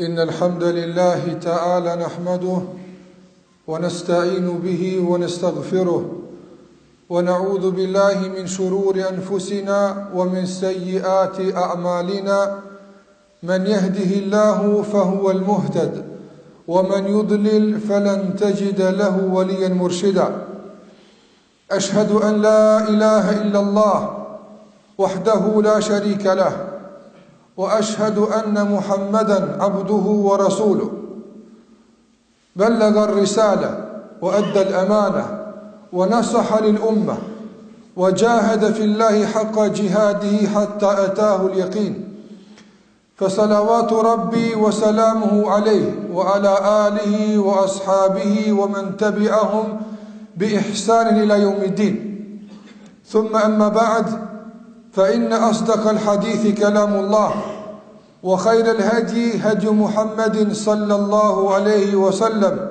إن الحمد لله تعالى نحمده ونستعين به ونستغفره ونعوذ بالله من شرور أنفسنا ومن سيئات أعمالنا من يهده الله فهو المهتد ومن يضلل فلن تجد له وليا مرشدا أشهد أن لا إله إلا الله وحده لا شريك له واشهد ان محمدا عبده ورسوله بلغ الرساله وادى الامانه ونصح للامه وجاهد في الله حق جهاده حتى اتاه اليقين فصلوات ربي وسلامه عليه وعلى اله واصحابه ومن تبعهم باحسان الى يوم الدين ثم اما بعد فإن أصدق الحديث كلام الله وخير الهدي هدي محمد صلى الله عليه وسلم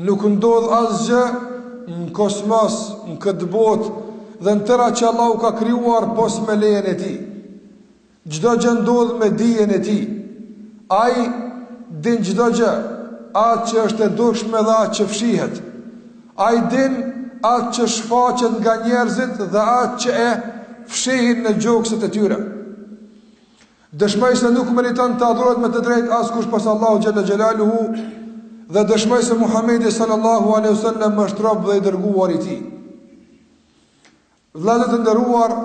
Nuk ndodh asgjë në kosmos, në këtë botë dhe në tërë atë që Allahu ka krijuar pos me lejen e Tij. Çdo gjë ndodh me dijen e Tij. Ai din çdo gjë, atë që është e dukshme dhe atë që fshihet. Ai din atë që shfaqet nga njerëzit dhe atë që e fshehin në gjokset e tyre. Dëshmoj se nuk meriton të adhurohet me të drejtë askush pos Allahut xhalla xhelaluhu dhe dëshmoj se Muhamedi sallallahu alaihi wasallam është rob dhe i dërguar i Tij. Vëllezër të nderuar,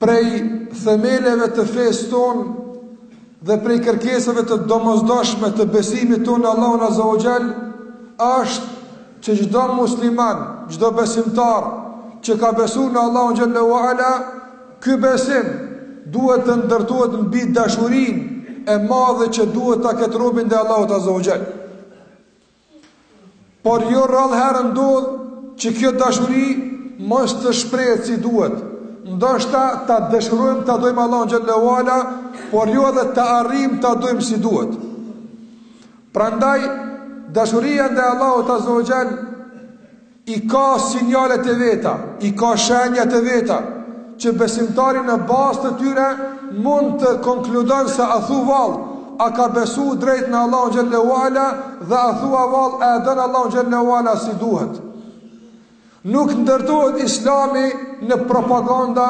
prej themeleve të fesë tonë dhe prej kërkesave të domosdoshme të besimit tonë në Allahun Azza wa Jall është që çdo musliman, çdo besimtar që ka besu në Allahun xhallahu ala, ky besim duhet të ndërtohet mbi dashurinë e madhe që duhet ta ketë robi ndaj Allahut Azza wa Jall. Por jo rrallë herë ndodh që kjo dashuri mos të shprehet si duhet. Ndoshta ta dëshirojmë ta dojmë Allahun Xhallahu Ala, por jo edhe të arrijmë ta dojmë si duhet. Prandaj, dashuria ndaj Allahut azza wa jall i ka sinjalet e veta, i ka shenjat e veta, që besimtari në bazë të tyre mund të konkludon se a thua vallë, a ka besu drejt në Allahun xhallahu ala dhe a thua vallë a e don Allahun xhallahu ala si duhet. Nuk ndërtohet Islami në propaganda,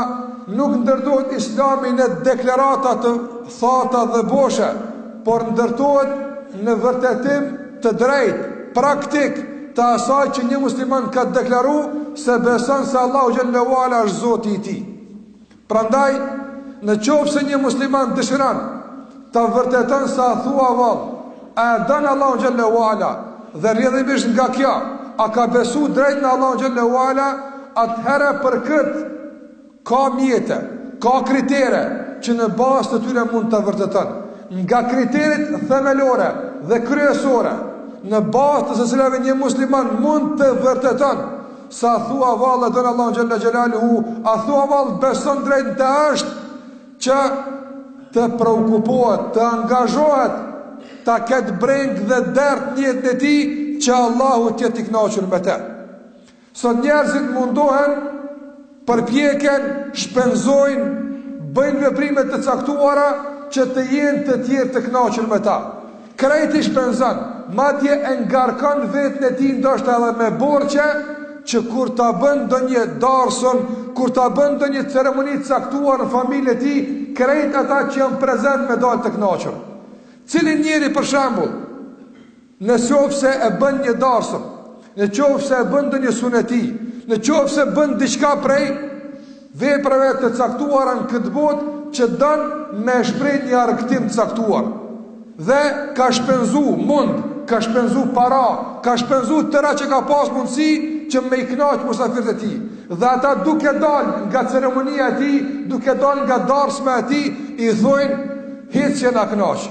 nuk ndërtohet Islami në deklarata të thata dhe boshe, por ndërtohet në vërtetim të drejtë, praktik të asaj që një musliman ka deklaru se beson se Allahu xhallahu ala është Zoti i tij. Prandaj, në qoftë se një musliman dëshiron ta vërteton se a thua vallë, a e don Allahun xhalla uala dhe rrjedhimisht nga kjo, a ka besu drejt në Allahun xhalla uala, atëherë për këtë ka mjete, ka kritere që në bazë të tyre mund ta vërteton. Nga kriteret themelore dhe kryesore në bazë të së cilave një musliman mund të vërteton Se a thua vallë e don Allahun xhalla xhelaluhu, a thua vallë beson drejt në të është që të preokupohet, të angazhohet, ta ketë brengë dhe dert në jetën e tij që Allahu të jetë i kënaqur me të. Sot njerëzit mundohen përpjeken, shpenzojnë, bëjnë veprime të caktuara që të jenë të tjerë të kënaqur me ta. Krejt i shpenzon, madje e ngarkon veten e tij ndoshta edhe me borxhe që kur ta bën ndonjë darsëm, kur ta bën ndonjë ceremoni të caktuar në familjen e tij, krejt ata që janë prezent me dalë të kënaqur. Cili njeri për shembull Në qoftë se e bën një darsëm, në qoftë se e bën ndonjë suneti, në qoftë se bën diçka prej veprave të caktuara në këtë botë që don me shpreh një argëtim të caktuar dhe ka shpenzu mund, ka shpenzu para, ka shpenzu tëra që ka pas mundësi që me i knaqë musafirët e tij. Dhe ata duke dal nga ceremonia e tij, duke dal nga darsma e tij, i thojnë, hiç s'na knaqe.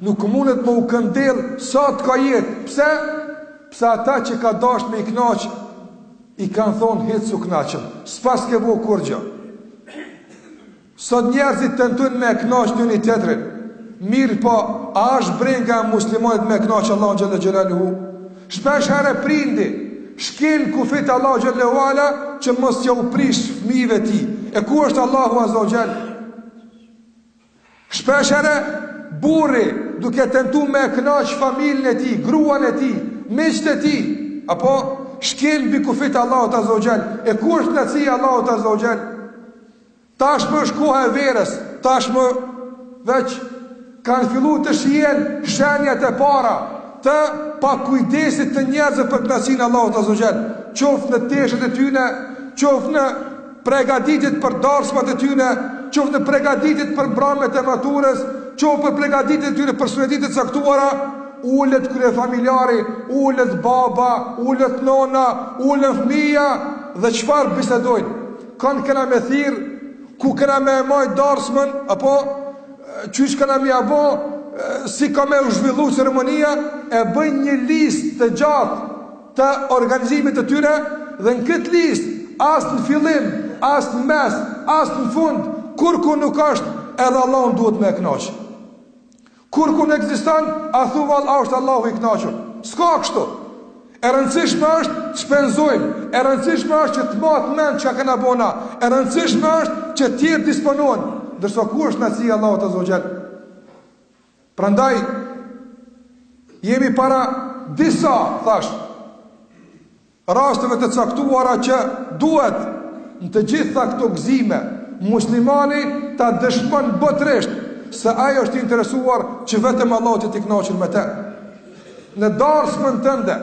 Nuk mundet me u këndell sa të ketë jetë. Pse? Pse ata që ka dashtë me i knaqë, i kanë thonë hiç s'u knaqëm. S'paske bo kurgjo. Sot njerëzit tentojn me knaqë njëni-tjetrin. Mirëpo, a është brenga e muslimanit me knaqë Allahun xhel-le xhelaluhu? Shpeshherë prindi, shkel kufijtë e Allahut xhel-le ue ala, që mos ja u prishë fmive tij. E ku është Allahu azza wa jall? Shpeshherë, burri, duke tentu me e kënaqë familjen e tij, gruan e tij, miqtë e tij, apo shkel mbi kufijtë e Allahut azza wa jall. E ku është kënaqësia e Allahut azza wa jall? Tashmë është koha e verës, tashmë veç kanë filluar të shihen shenjat e para të pakujdesit të njerëzve për kënaqësinë e Allahut azza wa jall, qoftë në teshat e tyne, qoftë në pregaditjet për darsmat e tyne, qoftë në pregaditjet për mbrëmjet e maturës, qoftë për pregaditjet e tyne për sunetet e caktuara, ulet kryefamiljari, ulet baba, ulet nona, ulet fëmija, dhe çfarë bisedojnë? Kanë kena me thirë, ku kena me e majtë darsmën, apo qysh kena me ia bo, si ka me u zhvillu ceremonia, e bëjnë një listë të gjatë, të organizimit të tyre dhe në këtë listë as në fillim, as në mes, as në fund, kurku nuk është edhe Allahun duhet me e knaqë. Kurku nuk ekziston, a thu vallë, a është Allahu i knaqur. S'ka kështu. E rëndësishme është të shpenzojmë, e rëndësishme është që të mahet mend ça kena bo na, e rëndësishme është që tjerë disponohen, ndërsa ku është knaqësia e Allahut azza wa jall? Prandaj, jemi para disa, thashë, rasteve të caktuara që duhet në të gjitha këto gëzime, muslimani ta dëshmon botërisht se ai është i interesuar që vetëm Allahu të jetë i knaqur me te. Në darsmën tënde,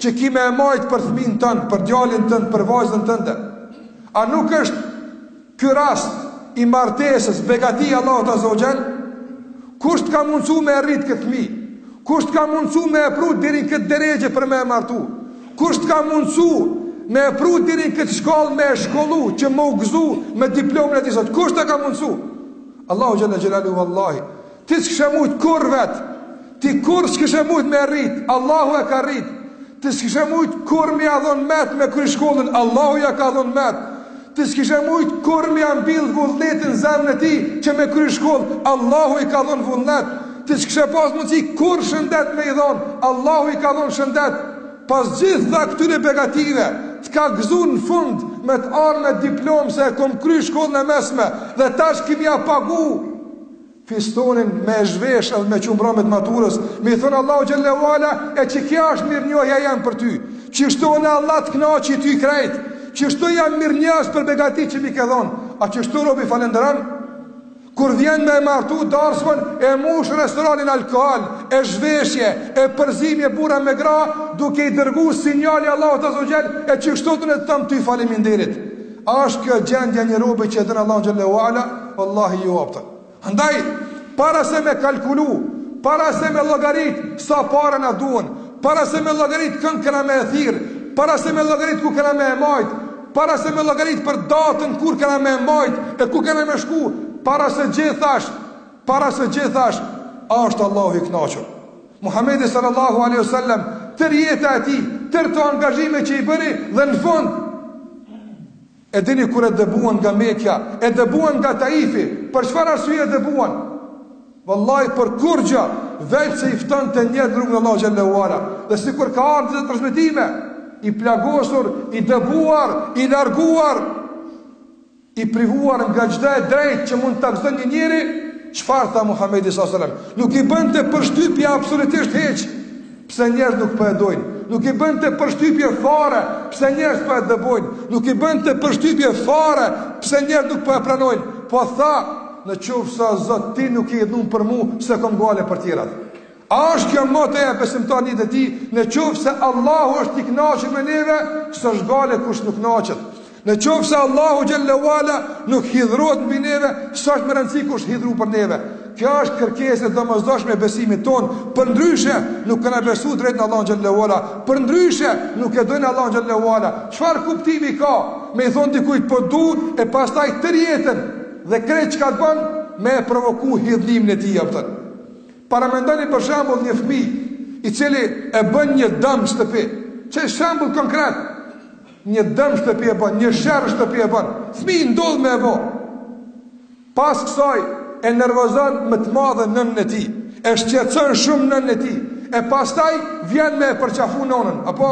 që ki me e majtë për fmin tënd, për djalin tënd, për vajzën tënde, a nuk është Ky rast i martesës begati e Allahut azza wa jall kush të ka mundësu me e rrit këtë fmi kush të ka mundësu me e pru deri n'këtë deregje për me e martu kush të ka mundësu me e pru deri n'këtë shkallë me e shkollu që me u gëzu me diplomën e tij sot kush të ka mundësu Allahu xhel-le xhelaluhu vallahi Ti s'kishe mujt kurrë vetë, ti kurrë s'kishe mujt me rrit, Allahu e ka rrit, ti s'kishe mujt kurrë me ja dhon met me kry shkollën, Allahu ja ka dhon met, ti s'kishe mujt kurrë me ja mbill vullnetin n'zemrën e tij që me kry shkollë, Allahu i ka dhon vullnet, ti s'kishe pas mundësi kurrë shëndet me i dhon, Allahu i ka dhon shëndet, pas gjitha këtyre begative, t'ka gëzu në fund me t'ardhë me diplomë se e kom kry shkollën e mesme dhe tash ki me ja pagu, fistanin me e zhvesh edhe me çu n'mbrame t'maturës, me i thonë Allahut xhelle ue ala, e qekjo është mirënjohja jem për ty, qeshtu unë Allah të knaqi ty krejt, qeshtu jam mirënjohës për begati që m'i ke dhonë, a qeshtu robi falënderon, kur vjen me e martu darsmën, e mush restoranin alkohol, e zhveshje, e përzimje burra me gra, duke i dërgu sinjal Allahut azze ue xhel, e qeshtu unë të thom ty faliminderit, A është kjo gjendja e një robi që e don Allahun xhelle ue ala? Vallahi jo, ebeden. Andaj para se me kalkulu, para se me llogarit sa pare na duhen, para se me llogarit kën kena me e thirr, para se me llogarit ku kena me e majt, para se me llogarit për datën kur kena me e majt, e ku kena me shku, para se gjithash, para se gjithash, a është Allahu i kënaqur. Muhamedi sallallahu alejhi wasallam tërë jeta e tij, tërë ato angazhime që i bëri dhe në fund E dini kur e dëbuan nga Mekja, e dëbuan nga Taifi, për çfarë arsye e dëbuan? Vallahi për kurrgja, veç se i ftonte njerëzit n'rrugën e Allahut xhelle ue ala. Dhe sikur ka ardhur në transmetime, i plagosur, i dëbuar, i larguar, I privuar nga çdo e drejtë që mund ta gëzon një njeri, çfarë tha Muhamedi sa selam? Nuk i bënte përshtypje absolutisht hiç. Pse njerëz nuk po e dojnë? Nuk i bënte përshtypje fare, pse njerëz po e dëbojnë? Nuk i bënte përshtypje fare, pse njerëz nuk po e pranojnë? Po tha, në qoftë se Zot ti nuk je i hidhnun për mu, s'e kom gajle për tjerat. A është kjo motoja e besimtarit n'jetë të tij, në qoftë se Allahu është i knaqur me neve, s'është gajle kush nuk knaqet. Në qoftë se Allahu xhelle ue ala nuk hidhrohet mbi neve, s'është me rëndësi kush u hidhru për neve. Kjo është kërkesë e domosdoshme e besimit tonë, përndryshe nuk kena besu drejt në Allahun xhelle ue ala, përndryshe nuk e dojm Allahun xhelle ue ala. Çfarë kuptimi ka me i thonë dikujt po t'du e pastaj tërë jetën dhe krejt çka t'bon me e provoku hidhnimin e tij, ebeden. Paramendoni për shembull një fëmijë i cili e bën një dëm n'shtëpi. Qe shembull konkret. Një dëm n'shtëpi e bën, një sherr n'shtëpi e bën. Fëmijë ndodh me e bë. Pas kësaj e nervozon me të madhe nënën e tij. E shqetëson shumë nënën e tij. E pastaj vjen me e përqafu nonën, apo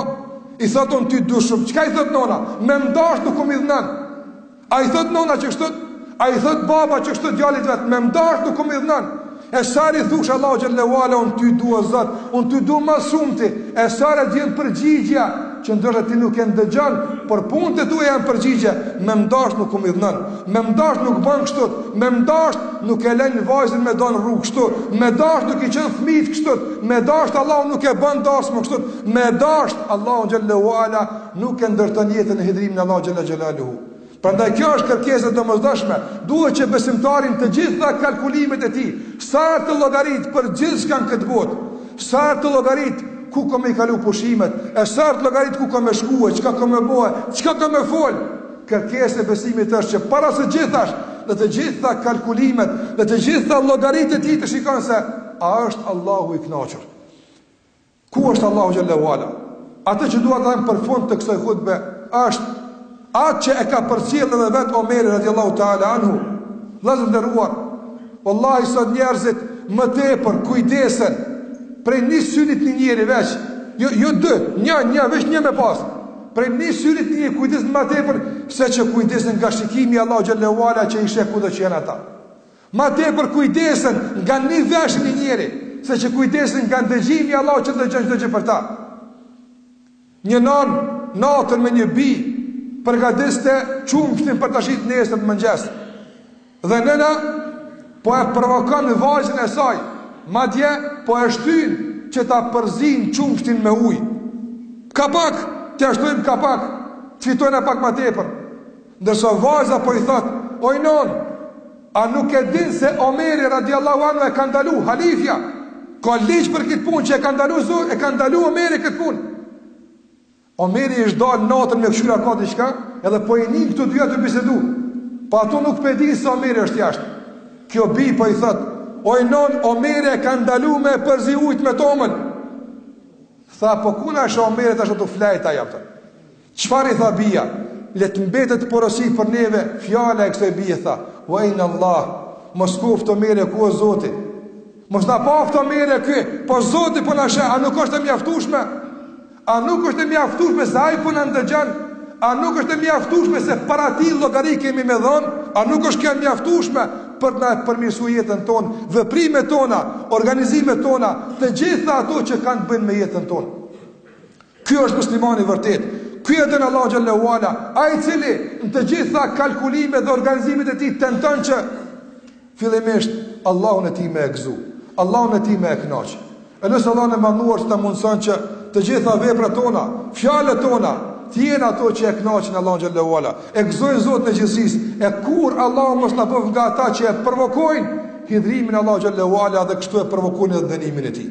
i thotë unë ty t'du shumë. Çka i thotë nona? Me m'dash nuk m'idhnon. A i thot nona që kështu, a i thot baba që kështu djalit vet, me m'dasht nuk m'idhnon. E sa herë i thush Allahut xhel-le ue ala, unë ty dua zot, unë ty dua ma së shumti. E sa herë të vjen përgjigja, që ndoshta ti nuk e ndëgjon, por punët e tua janë përgjigja. Me m'dasht nuk m'idhnon, me m'dasht nuk ban kështu, me m'dasht nuk e len vajzën me dal n'rrugë kështu, me m'dasht nuk i çon fmijt kështu, me dasht Allahun nuk e ban darsmën kështu, me dasht Allahun xhel-le ue ala, Nuk e ndërton jetën në hidhrimin e Allahut xhel-le xhelaluhu. Prandaj kjo është kërkesa e domosdoshme. Duhet që besimtari në të gjitha kalkulimet e tij, sa herë të llogarit për gjithçka në këtë botë, sa herë të llogarit ku ka me i kalu pushimet, e sa herë të llogarit ku ka me shku, çka ka me bo, çka ka me fol. Kërkesa e besimit është që para së gjithash, në të gjitha kalkulimet, në të gjitha llogaritë e tij të shikon se a është Allahu i kënaqur. Ku është Allahu xhallahu ala? Atë që dua të them për fund të kësaj hutbe është atë që e ka përcjellë edhe vet Omeri radiallahu ta'ala anhu. Vëllezër të nderuar, vallahi sot njerëzit më tepër kujdesen prej një synit t'një njeri veç, jo jo dy, një, një veç një me pas. Prej një synit t'një njeri kujdesen ma tepër se që kujdesen nga shikimi i Allahut xhel-le ue ala që i sheh kudo që janë ata. Ma tepër kujdesen nga një vesh i një njeri, se që kujdesen nga ndëgjimi i Allahut që ndëgjon çdo gjë për ta. Një nanë natën me një bij përgatiste qumështin për ta shit nesër në mëngjes. Dhe nëna po e provokon vajzën e saj, madje po e shtyn që ta përzin qumështin me ujë. Ka pak t'ja shtojmë, ka pak të fitojmë pak ma tepër. Ndërsa vajza po i thotë, oj non, a nuk e din se Omeri radiallahu anhu e ka ndalu halifja, ka ligj për këtë punë që e ka ndalu zor, e ka ndalu Omeri këtë punë. Omeri ish dal natën me kshyr a ka diçka, edhe po i nin këto dyja tu bisedu, po ato nuk po e din se Omeri është jashtë. Kjo bij po i thotë, oj non, Omeri e ka ndalu me e përzi ujt me tomël. Tha, po ku na sheh Omeri, tash o tu flejt aj jam të. Çfarë i tha bija? Le të mbetet porosi për neve fjala e kësaj bije tha, "Ue ejne Allah, mos koftë Omeri, ku o Zoti, mos na paftë Omeri ky, po Zoti po na sheh, a nuk është e mjaftushme? A nuk është e mjaftushme se ai po na ndëgjon? A nuk është e mjaftushme se para tij llogari kemi me dhon? A nuk është kjo e mjaftushme për të na e përmirësu jetën tonë, veprimet tona, organizimet tona, të gjitha ato që kanë të bëjnë me jetën tonë?" Ky është musliman i vërtet. Ky e don Allahun xhel-le ue ala, ai i cili në të gjitha kalkulimet dhe organizimet e tij tenton që fillimisht Allahun e tij me e gëzu, Allahun e tij me e kënaq. E lus Allahun e madhëruar që të na mundëson që të gjitha veprat tona, fjalët tona, të jenë ato që e kënaqin Allahun xhel-le ue ala, e gëzojnë Zotin e gjithësisë, e kurrë Allahu mos na boftë nga ata që e provokojnë hidhrimin e Allahut xhel-le ue ala dhe kështu e provokojnë edhe dënimin e tij.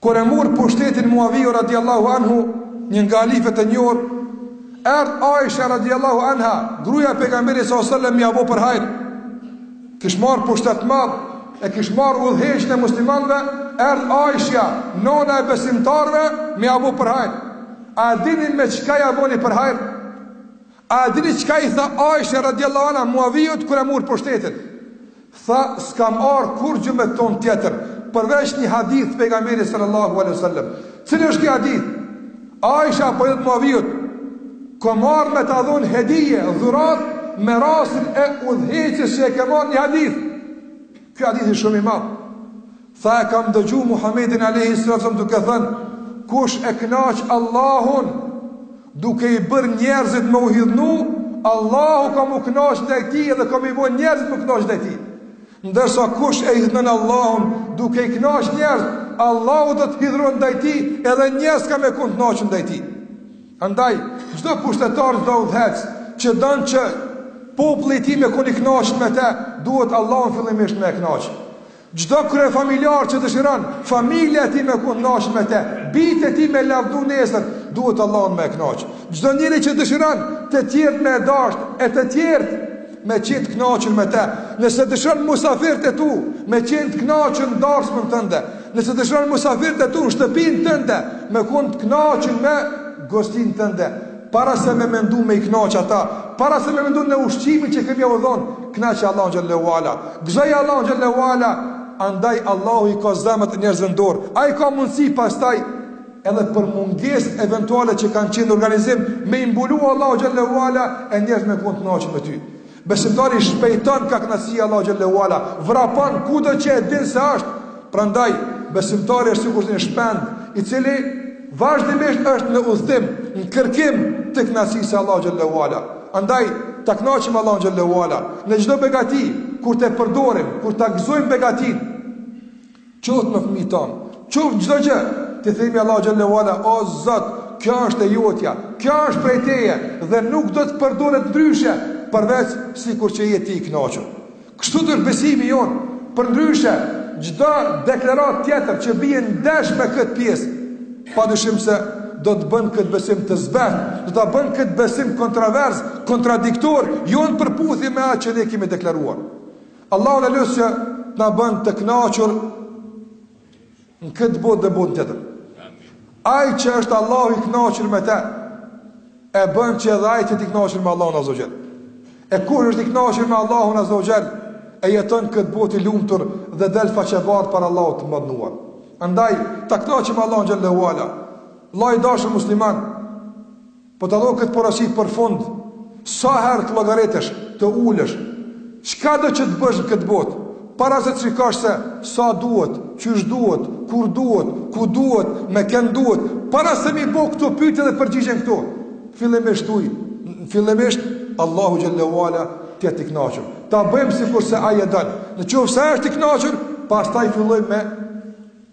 Kur e mor pushtetin Muaviu radijallahu anhu, një nga halifet e njohur, erdh Aisha radijallahu anha, gruaja e pejgamberit sallallahu alajhi wasallam me ia bo për hajr. Kish marr pushtet të madh, e kish marr udhëheqjen e muslimanëve, erdh Aisha, nona e besimtarëve, me ia bo për hajr. A e dini me çka ia boni për hajr? A e dini çka i tha Aisha radijallahu anha Muaviut kur e mor pushtetin? Tha, S'kam ardh kurrgjë me t'thon tjetër, përveç një hadith të Pejgamberit sallallahu alejhi ve sellem. Cili është ky hadith? Aisha po i thotë Muaviut, Kom ardh me ta dhon hedije, dhuratë me rastin e udhëheqjes që e ke marrë një hadith. Ky hadith është shumë i madh. Tha e kam dëgju Muhammedin alejhi selam duke thënë, kush e knaq Allahun duke i bërë njerëzit me u hidhnu, Allahu ka m'u knaq ndaj tij edhe ka me i bo njerëzit me u knaq ndaj tij. Ndërsa kush e hidhnon Allahun duke i knaq njerëzit, Allahu do të hidhrohet ndaj tij edhe njerëzit s'ka me kon t'knaqun ndaj tij. Andaj, çdo pushtetar dhe udhëheqës, që don që populli i tij me kon i knaqun me te, duhet Allahun fillimisht me e knaq. Çdo kryefamiljar që dëshiron familja e tij me kon e kënaqur me të, bijtë e tij me lavdu nesër, duhet Allahun me e kënaqë. Çdo njeri që dëshiron të tjerët me e dashtë e të tjerët me qenë të kënaqur me të, nëse dëshiron musafirët e tu me qenë të kënaqur në darsmën tënde, nëse dëshiron musafirët e tu në shtëpinë tënde me qenë të kënaqur me gostinë tënde, Para se me mendu me i kënaqë ata, para se me mendu në ushqimin që ke me jau dhon, kënaqe Allahun xhel-le ue ala. Gëzoje Allahun xhel-le ue ala, andaj Allahu i ka zemrat e njerëzve në dorë. Ai ka mundësi pastaj edhe për mungesë eventuale që kanë qenë në organizim me i mbulu Allahu xhel-le ue ala e njerëzit me kon të kënaqur me ty. Besimtari shpejton kah kënaqësia e Allahut xhel-le ue ala, vrapon kudo që e din se është. Prandaj besimtari është sikur një shpend, i cili vazhdimisht është në udhëtim, në kërkim të kënaqësisë së Allahut xhel-le ue ala. Andaj ta kënaqim Allahun xhel-le ue ala në çdo begati kur ta përdorim, kur ta gëzojmë begatinë. Qoftë në fëmijët tanë, qoftë çdo gjë, t'i themi Allahu xhel-le ue ala, o Zot, kjo është e jotja, kjo është prej teje dhe nuk do të përdoret ndryshe, përveç sikur që je ti i kënaqur. Kështu është besimi jonë. Përndryshe, çdo deklaratë tjetër që bie ndesh me këtë pjesë, padyshim se do ta bën këtë besim të zbehtë, do ta bën këtë besim kontrovers, kontradiktor, jo në përputhje me atë që ne kemi deklaruar. Allahun e lus të na bën të kënaqur në këtë botë dhe botën tjetër. Ai që është Allahu i kënaqur me të, e bën që edhe ai të jetë i kënaqur me Allahun azze ue xhel. E kur është i kënaqur me Allahun azze ue xhel, e jeton këtë botë i lumtur dhe del faqebardh para Allahut të madhëruar. Andaj, ta kënaqim Allahun xhel-le ue ala. Vllau i dashur musliman, Po ta lo këtë porosi për fund, sa herë të llogaritesh, të ulesh, çkado që të bësh në këtë botë, para se të shikosh se sa duhet, qysh duhet, kur duhet, ku duhet, me kënd duhet, para se me i bo këto pytje dhe përgjigjen këto, fillimisht thuj, fillimisht, Allahu xhel-le ue ala të jetë i knaqur. Ta bëjmë sikurse ai e don. Në qoftë se është i knaqur, pastaj fillojmë me